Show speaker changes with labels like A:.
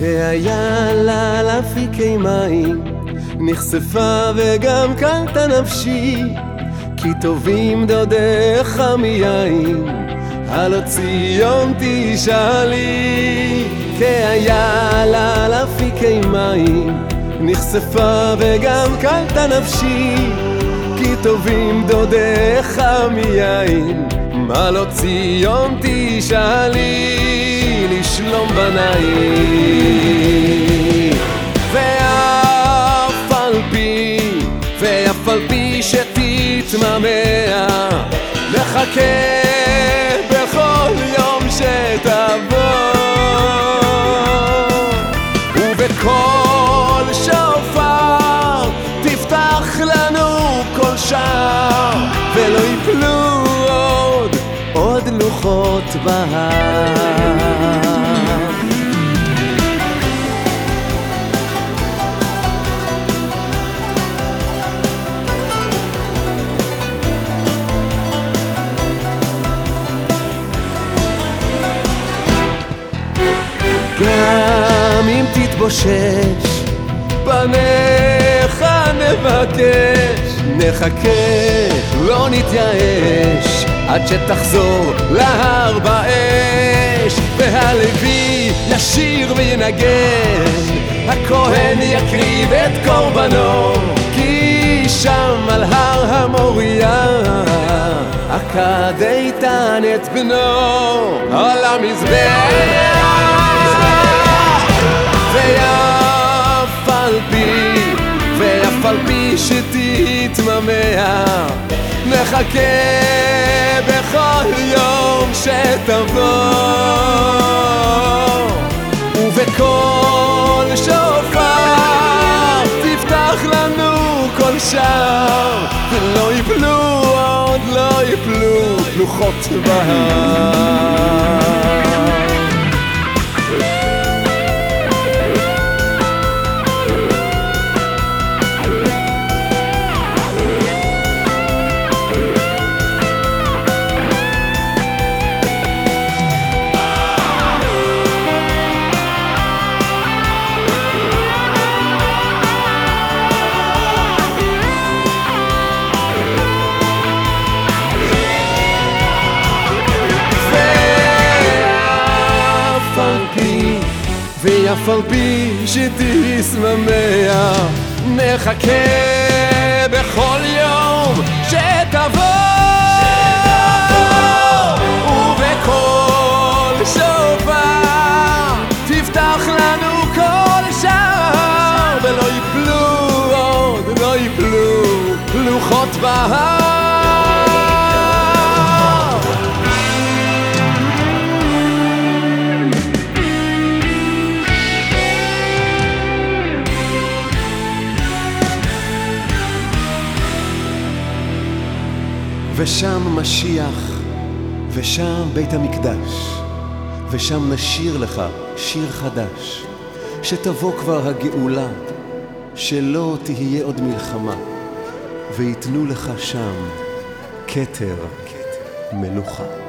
A: והיה לה לאפיקי מים, נחשפה וגם קלטה נפשי, כי טובים דודיך מיין, הלא ציון תשאלי. כי היה לה לאפיקי מים, נחשפה וגם קלטה נפשי, כי טובים דודיך מיין, מה לא ציון תשאלי לשלום בניי. ואף על פי, ואף על פי שתתממע, נחכה בכל יום שתבוא, ובקול שופר תפתח לנו כל שער, ולא יפלו עוד, עוד לוחות בהר. אם תתבושש, פניך נבקש, נחכה, לא נתייאש, עד שתחזור להר באש, והלוי ישיר וינגן, הכהן יקריב את קורבנו, כי שם על הר המוריה, עקד איתן את בנו, על המזבח. על פי, ואף על פי שתתממע, נחכה בכל יום שתבוא, ובקול שופר תפתח לנו כל שער, ולא יפלו עוד, לא יפלו לוחות בהר. ואף על פי שתשממע, נחכה בכל יום שתבוא, לא לוחות בהר. ושם משיח, ושם בית המקדש, ושם נשיר לך שיר חדש, שתבוא כבר הגאולה, שלא תהיה עוד מלחמה, ויתנו לך שם כתר מלוכה.